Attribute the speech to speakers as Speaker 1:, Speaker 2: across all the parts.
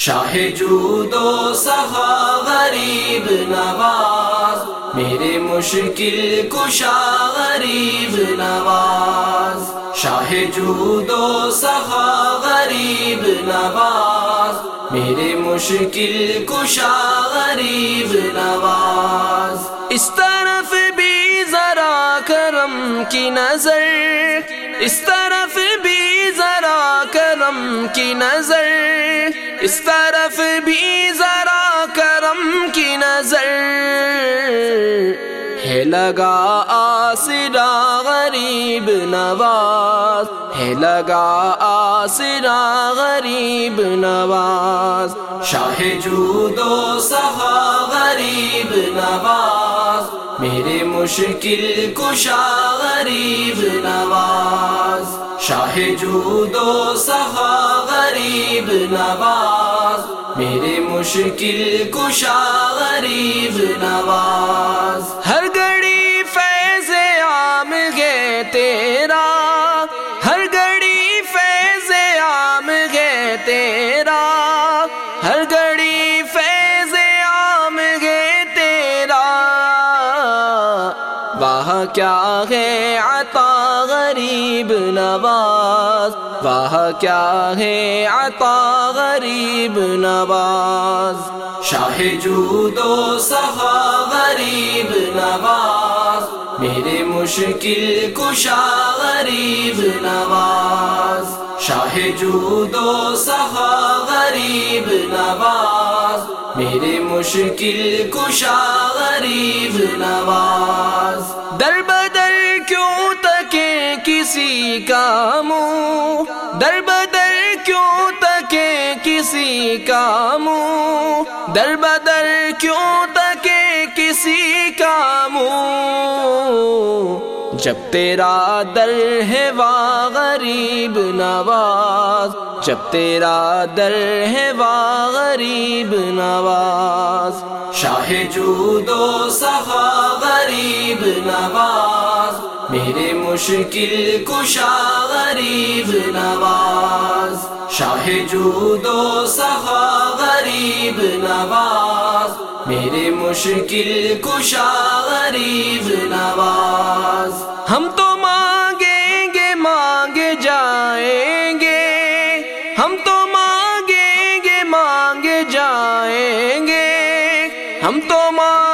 Speaker 1: شاہ جود و سخا غریب نواز، میرے مشکل کشا غریب نواز۔ شاہ جود و سخا غریب نواز، میرے مشکل کشا غریب نواز۔
Speaker 2: اس طرف بھی ذرا کرم کی نظر، اس طرف بھی ذرا کرم کی نظر اس طرف بھی ذرا کرم کی نظر ہے، لگا آسرا غریب نواز، ہے، لگا آسرا غریب نواز۔
Speaker 1: شاہ جود و غریب نواز، میرے مشکل کشا غریب نواز۔ شاہ جود و سخا غریب نواز، میرے مشکل کشا غریب نواز۔
Speaker 2: ہر گھڑی فیض عام گے تیرا ہے عطا غریب نواز، واہ کیا ہے عطا غریب نواز؟
Speaker 1: شاہ جود و سخا غریب نواز، میرے مشکل کشا غریب نواز۔ شاہ جود و سخا غریب نواز، میرے مشکل کشا غریب نواز۔
Speaker 2: در کا منہ در بدر کیوں تکے کسی کا منہ در بدر کیوں تکے کسی کا منہ جب تیرا در ہے وا غریب نواز، جب تیرا در ہے وا غریب نواز۔
Speaker 1: شاہ جود و غریب نواز۔ میرے مشکل کشا غریب نواز، شاہ جود و سخا غریب نواز۔ میرے مشکل کشا غریب نواز۔
Speaker 2: ہم تو مانگیں گے مانگے جائیں گے۔ ہم تو مانگیں گے مانگے جائیں گے۔ ہم تو مانگیں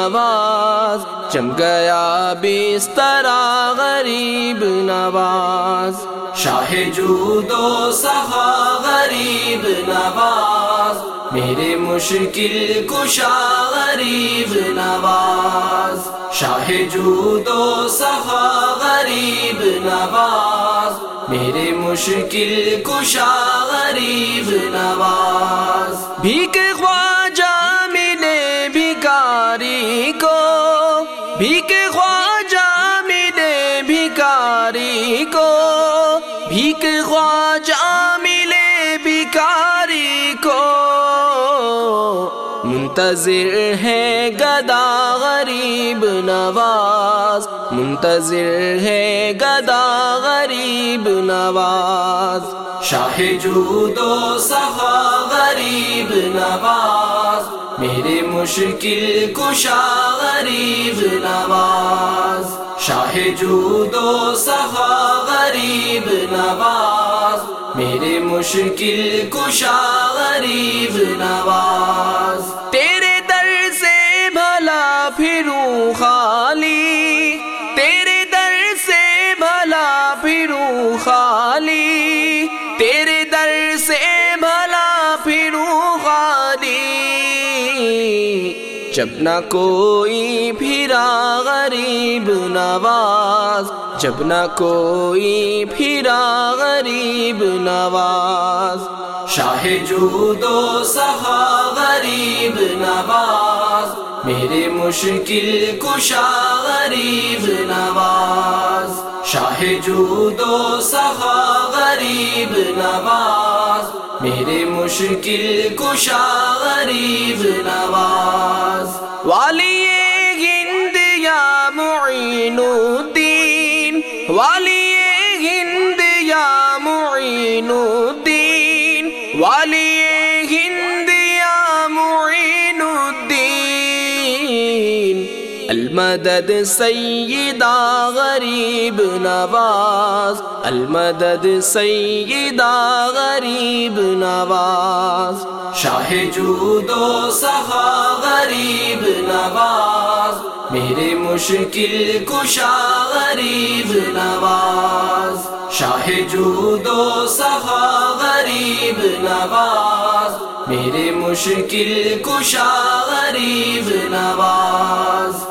Speaker 2: نواز۔ جم گیا بسترا غریب نواز۔
Speaker 1: شاہ جود و سخا غریب نواز۔ میرے مشکل کشا غریب نواز۔ شاہ جود و سخا غریب نواز۔ میرے مشکل کشا غریب نواز۔
Speaker 2: بھیک خواجہ بھیک خواجہ ملے بھکاری کو، بھیک خواجہ ملے بھکاری کو۔ منتظر ہے گدا غریب نواز، منتظر ہے گدا غریب نواز۔
Speaker 1: شاہ جود و غریب نواز۔ میرے مشکل کشا غریب نواز، شاہ جود و صفا غریب نواز۔ میرے مشکل کشا غریب نواز۔
Speaker 2: جب نہ کوئی پھرا غریب نواز، جب نہ کوئی پھرا غریب نواز۔
Speaker 1: شاہ جود و سخا غریب نواز، میرے مشکل کشا غریب نواز۔ شاہ جود و سخا غریب نواز میرے مشکل کشا غریب نواز،
Speaker 2: والی ہند یا معین الدین، والی ہند یا معین الدین۔ المدد سیدہ غریب نواز، المدد سیدہ غریب نواز۔
Speaker 1: شاہ جود و سخا غریب نواز، میرے مشکل کشا غریب نواز۔ شاہ جود و سخا غریب نواز، میرے مشکل کشا غریب نواز۔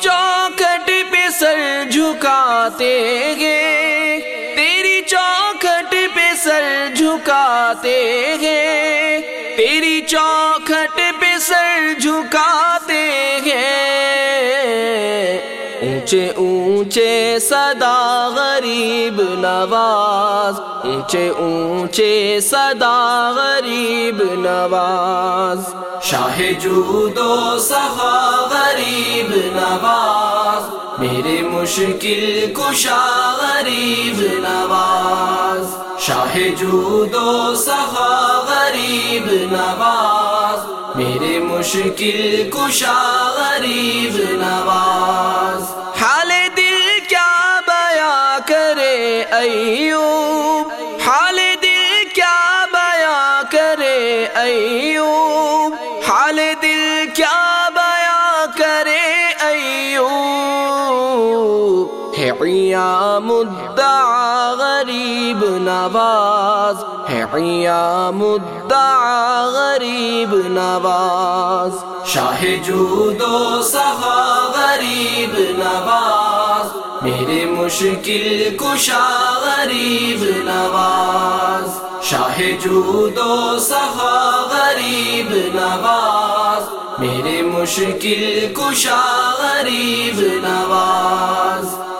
Speaker 2: چوکھٹ پہ سر جھکاتے گے۔ تیری چوکھٹ پہ سر جھکاتے گے۔ تیری چوکھٹ پہ سر جھکاتے گے۔ اونچے اونچے صدا غریب نواز۔ اونچے اونچے صدا غریب نواز۔
Speaker 1: شاہ جود و نواز، میرے مشکل کشا غریب نواز، شاہ جود و سخا غریب نواز، میرے مشکل کشا غریب نواز۔
Speaker 2: حال دل کیا بیا کرے ایوب عیا مدعا غریب نواز. ہے عیا مدعا غریب نواز.
Speaker 1: شاہ جود و سخا غریب نواز. میرے مشکل کشا غریب نواز. شاہ جود و سخا غریب نواز. میرے مشکل کشا غریب نواز.